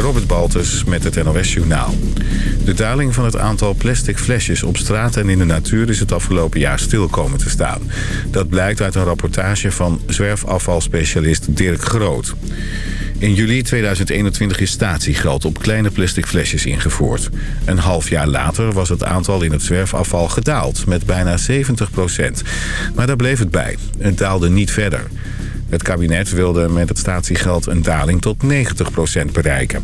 Robert Baltus met het NOS Journaal. De daling van het aantal plastic flesjes op straat en in de natuur is het afgelopen jaar stil komen te staan. Dat blijkt uit een rapportage van zwerfafvalspecialist Dirk Groot. In juli 2021 is statiegeld op kleine plastic flesjes ingevoerd. Een half jaar later was het aantal in het zwerfafval gedaald met bijna 70% Maar daar bleef het bij. Het daalde niet verder. Het kabinet wilde met het statiegeld een daling tot 90% bereiken.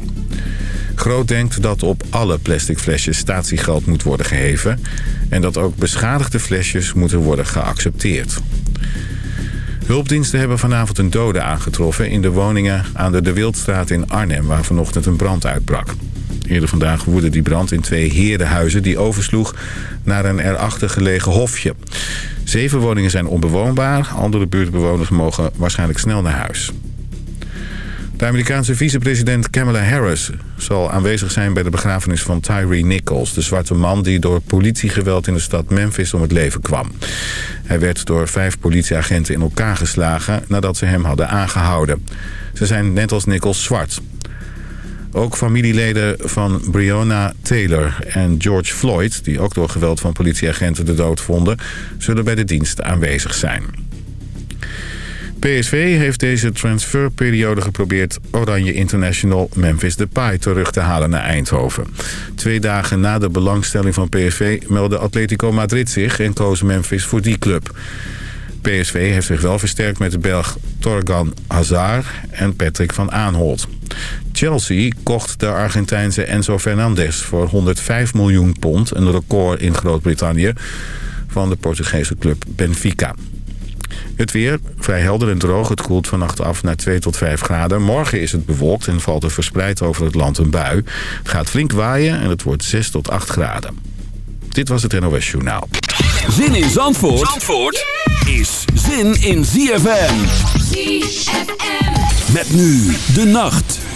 Groot denkt dat op alle plastic flesjes statiegeld moet worden geheven... en dat ook beschadigde flesjes moeten worden geaccepteerd. Hulpdiensten hebben vanavond een dode aangetroffen in de woningen aan de De Wildstraat in Arnhem... waar vanochtend een brand uitbrak. Eerder vandaag woedde die brand in twee herenhuizen die oversloeg naar een erachter gelegen hofje. Zeven woningen zijn onbewoonbaar. Andere buurtbewoners mogen waarschijnlijk snel naar huis. De Amerikaanse vicepresident Kamala Harris zal aanwezig zijn bij de begrafenis van Tyree Nichols... de zwarte man die door politiegeweld in de stad Memphis om het leven kwam. Hij werd door vijf politieagenten in elkaar geslagen nadat ze hem hadden aangehouden. Ze zijn net als Nichols zwart. Ook familieleden van Breonna Taylor en George Floyd... die ook door geweld van politieagenten de dood vonden... zullen bij de dienst aanwezig zijn. PSV heeft deze transferperiode geprobeerd Oranje International Memphis Depay terug te halen naar Eindhoven. Twee dagen na de belangstelling van PSV meldde Atletico Madrid zich en koos Memphis voor die club. PSV heeft zich wel versterkt met de Belg Torgan Hazard en Patrick van Aanholt. Chelsea kocht de Argentijnse Enzo Fernandez voor 105 miljoen pond, een record in Groot-Brittannië, van de Portugese club Benfica. Het weer, vrij helder en droog. Het koelt vannacht af naar 2 tot 5 graden. Morgen is het bewolkt en valt er verspreid over het land een bui. Het gaat flink waaien en het wordt 6 tot 8 graden. Dit was het NOS Journaal. Zin in Zandvoort, Zandvoort is zin in ZFM. ZFM. Met nu de nacht.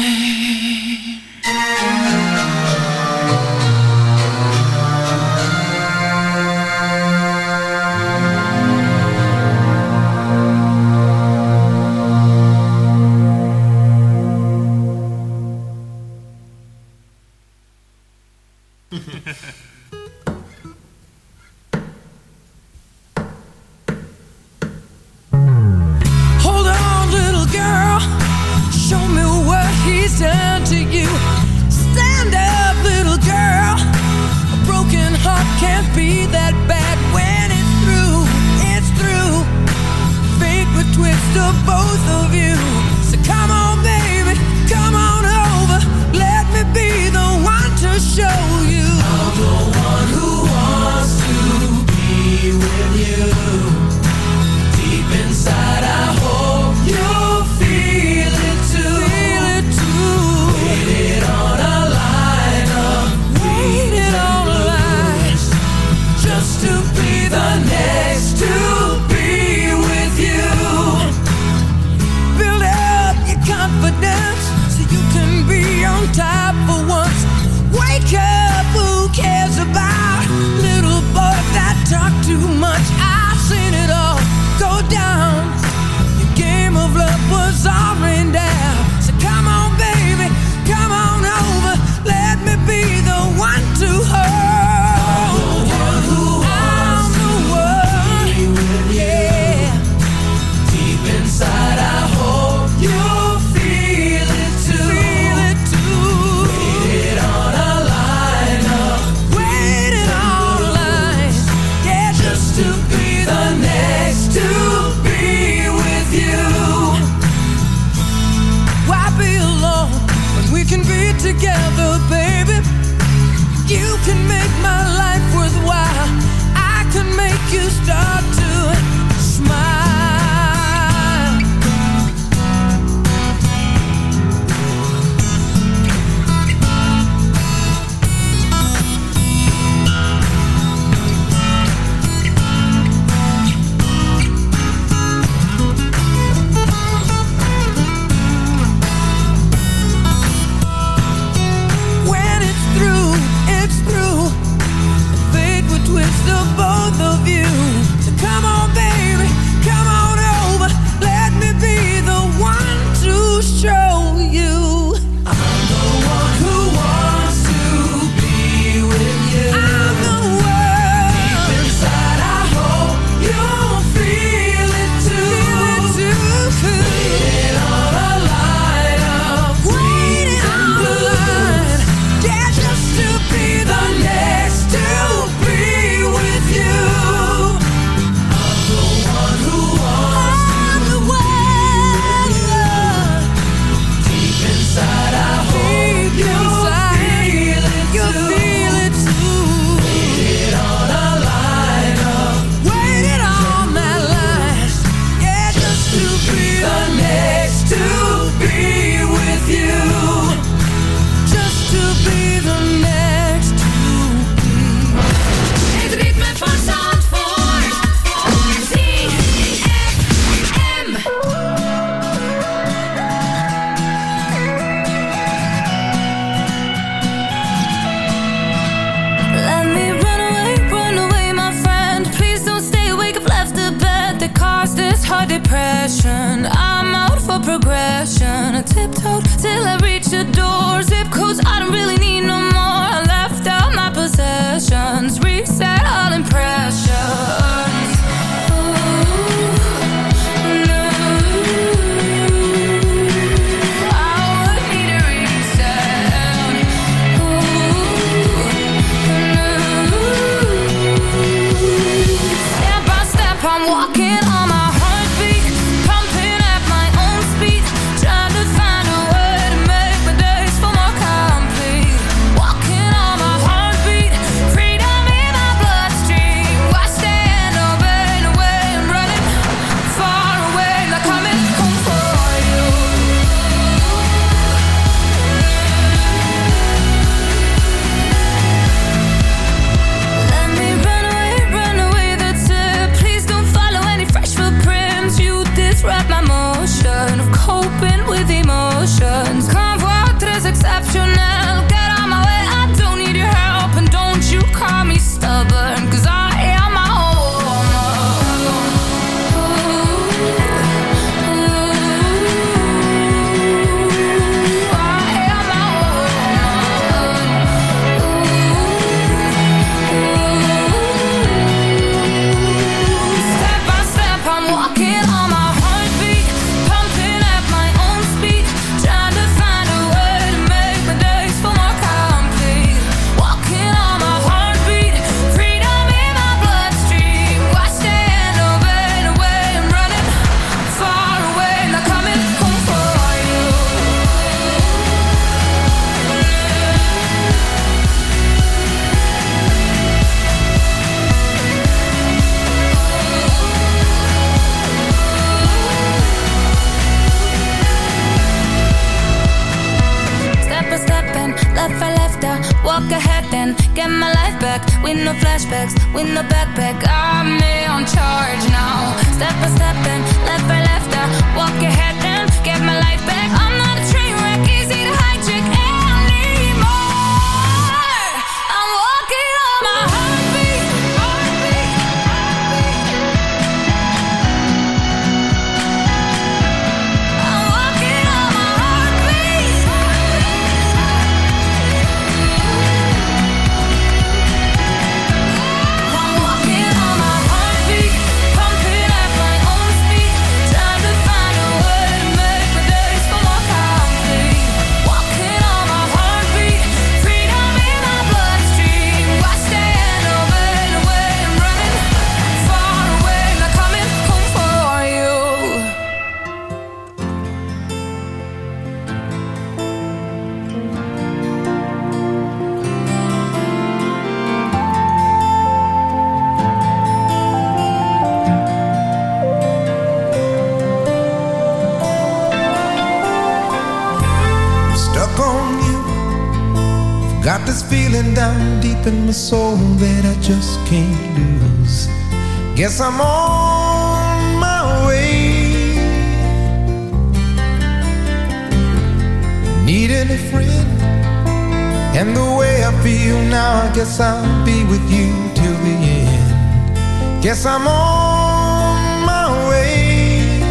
Guess I'll be with you till the end. Guess I'm on my way.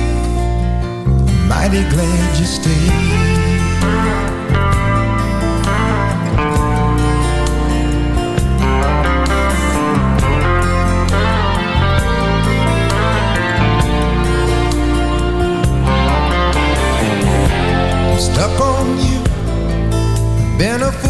Mighty glad you stayed. stuck on you. Been a fool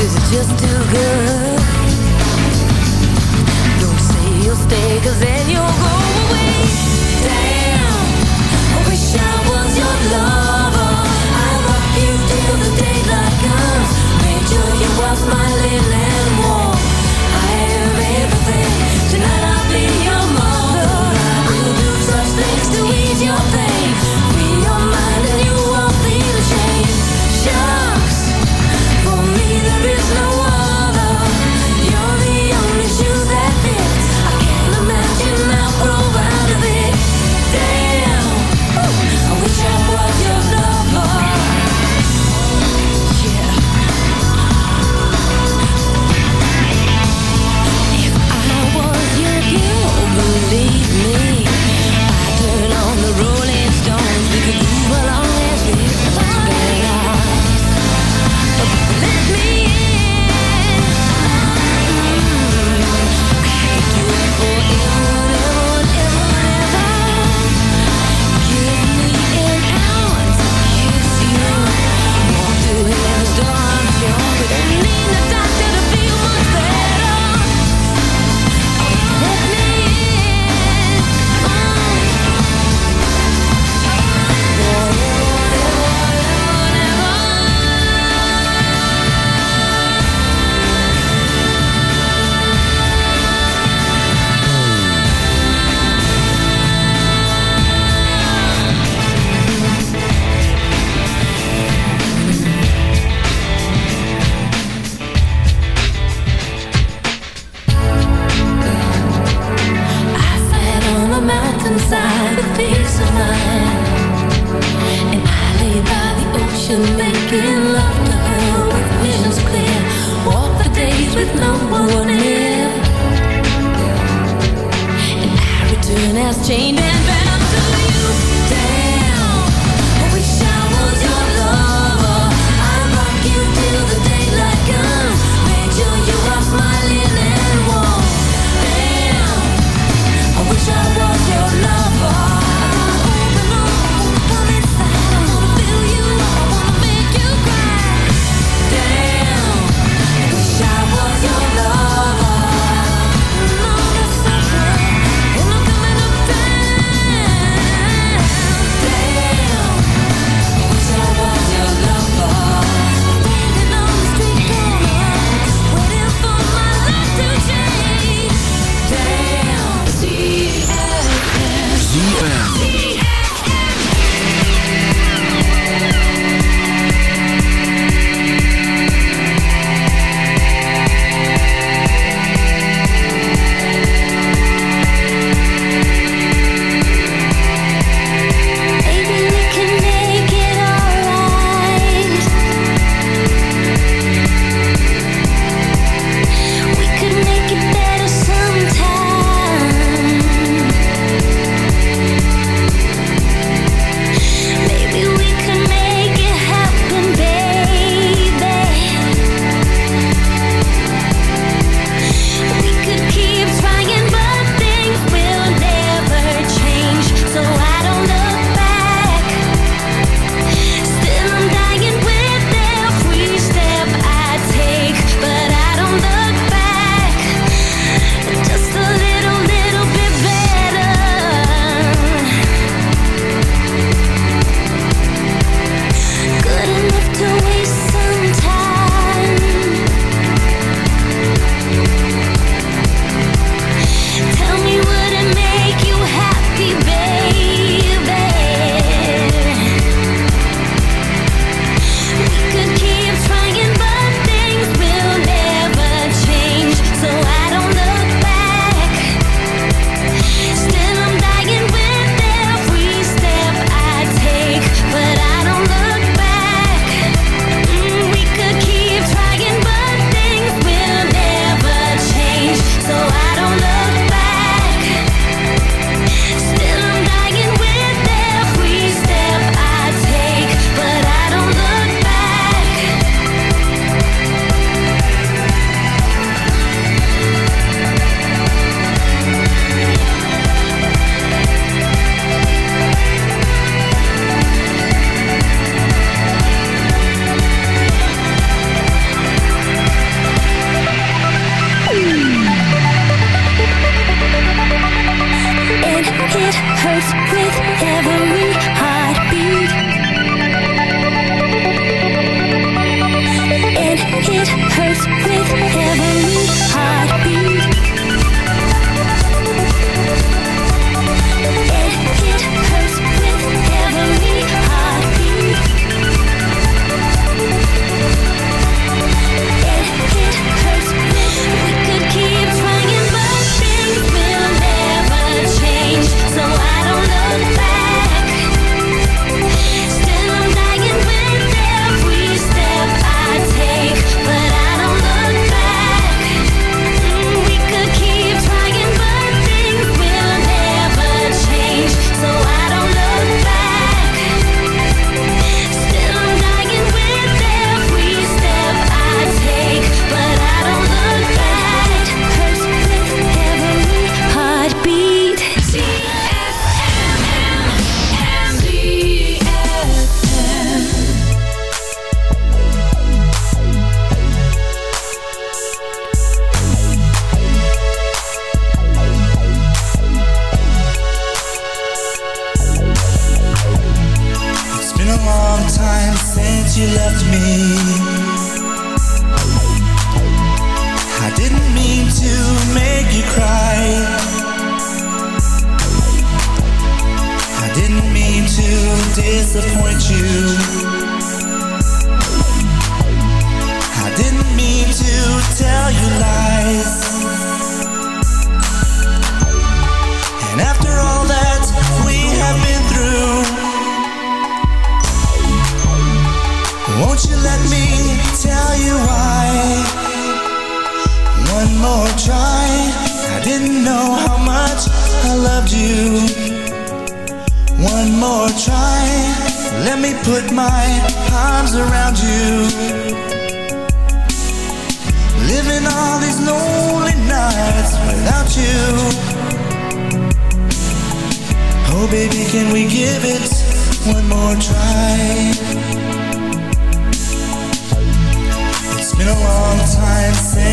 Is it just too good? Don't say you'll then you'll go away. Damn, I wish I was your lover. Rock you till the daylight comes. Sure you and mountainside with peace of mind, and I lay by the ocean making love to her with visions clear. Walk the days with no one near, and I return as chained and bound to you.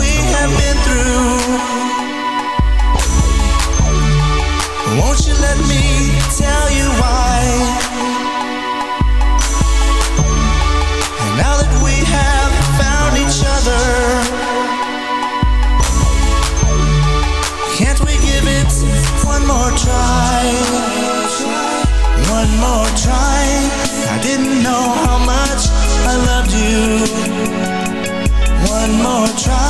We have been through, won't you let me tell you why? Now that we have found each other, can't we give it one more try? One more try. I didn't know how much I loved you. One more try.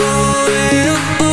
You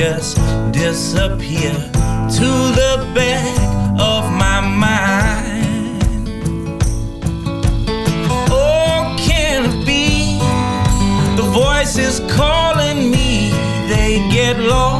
just disappear to the back of my mind. Oh, can it be? The voice is calling me, they get lost.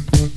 Mm-hmm.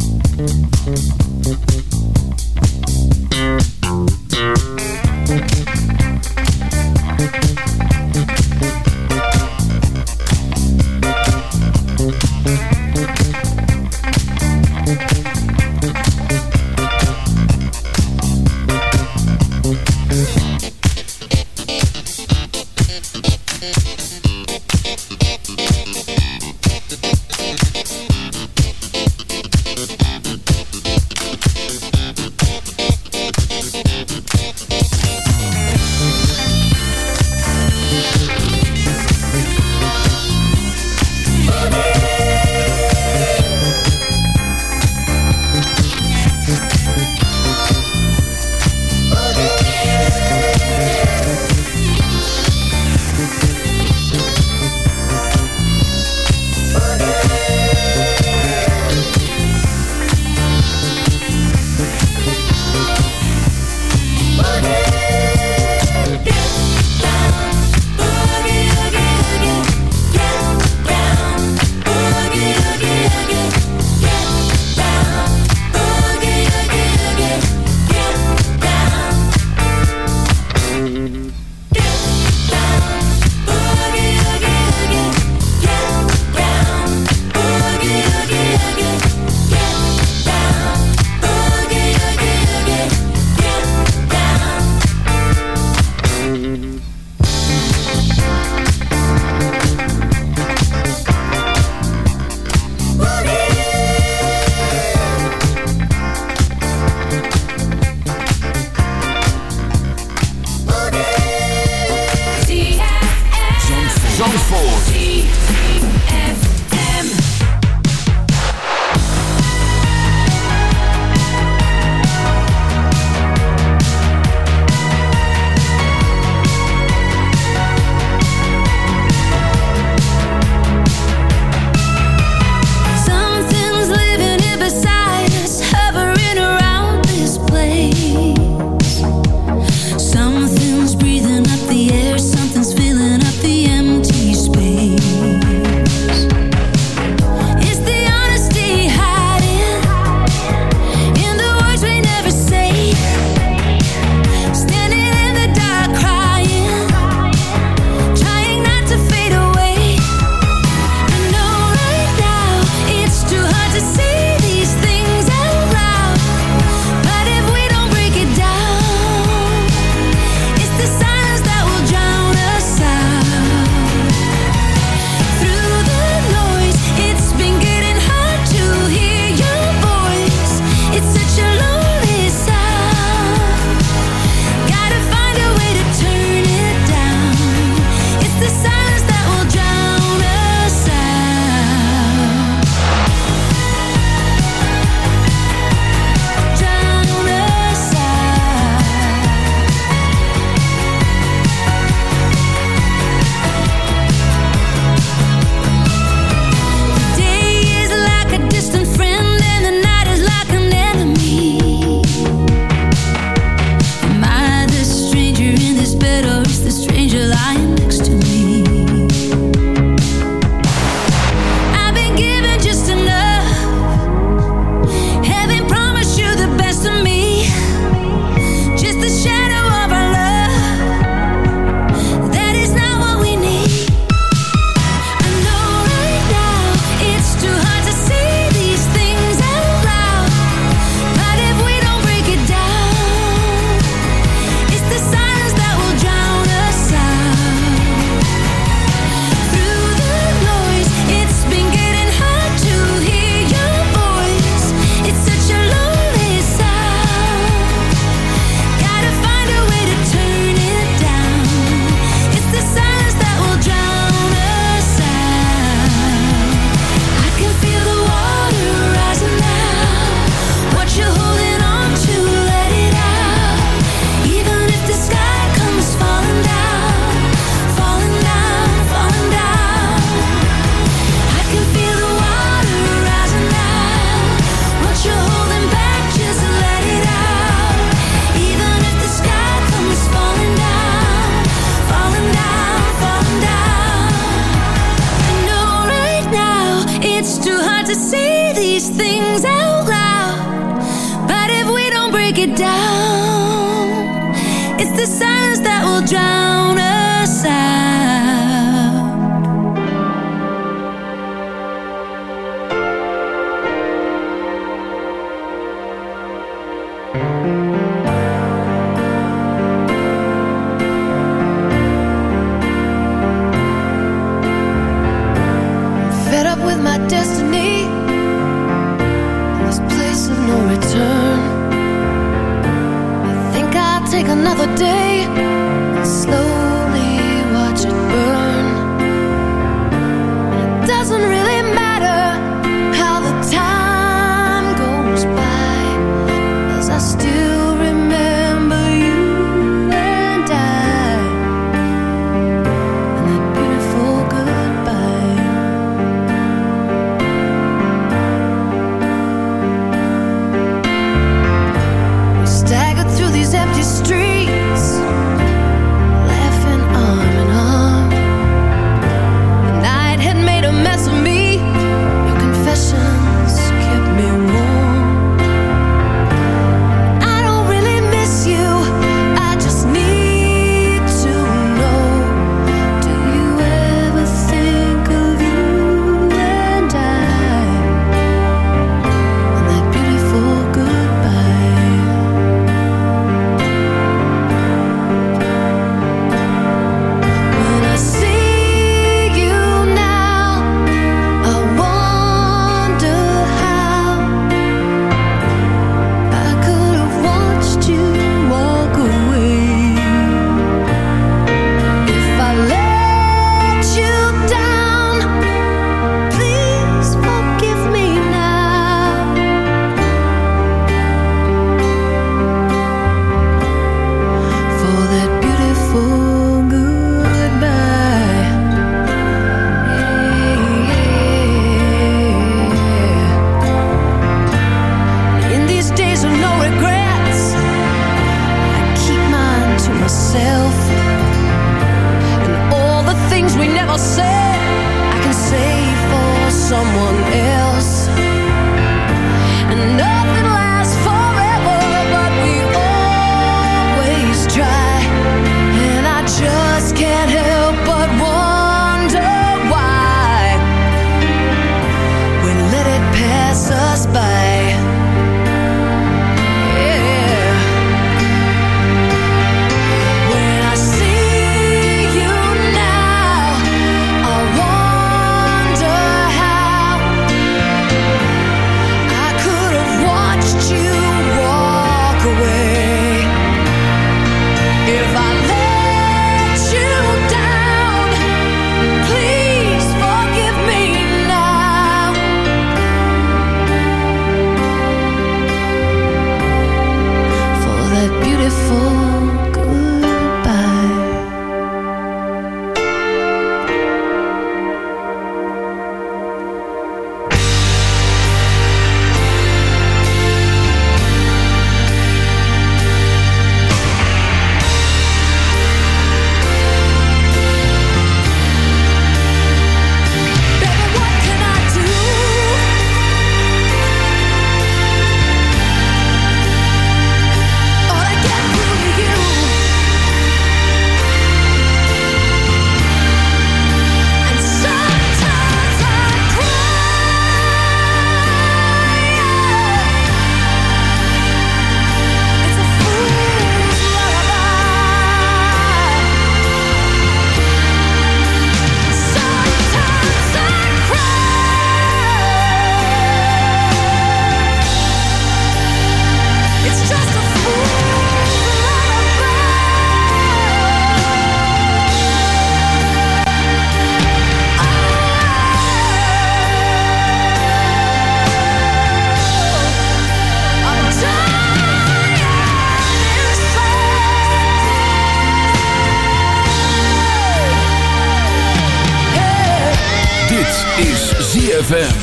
ZFM.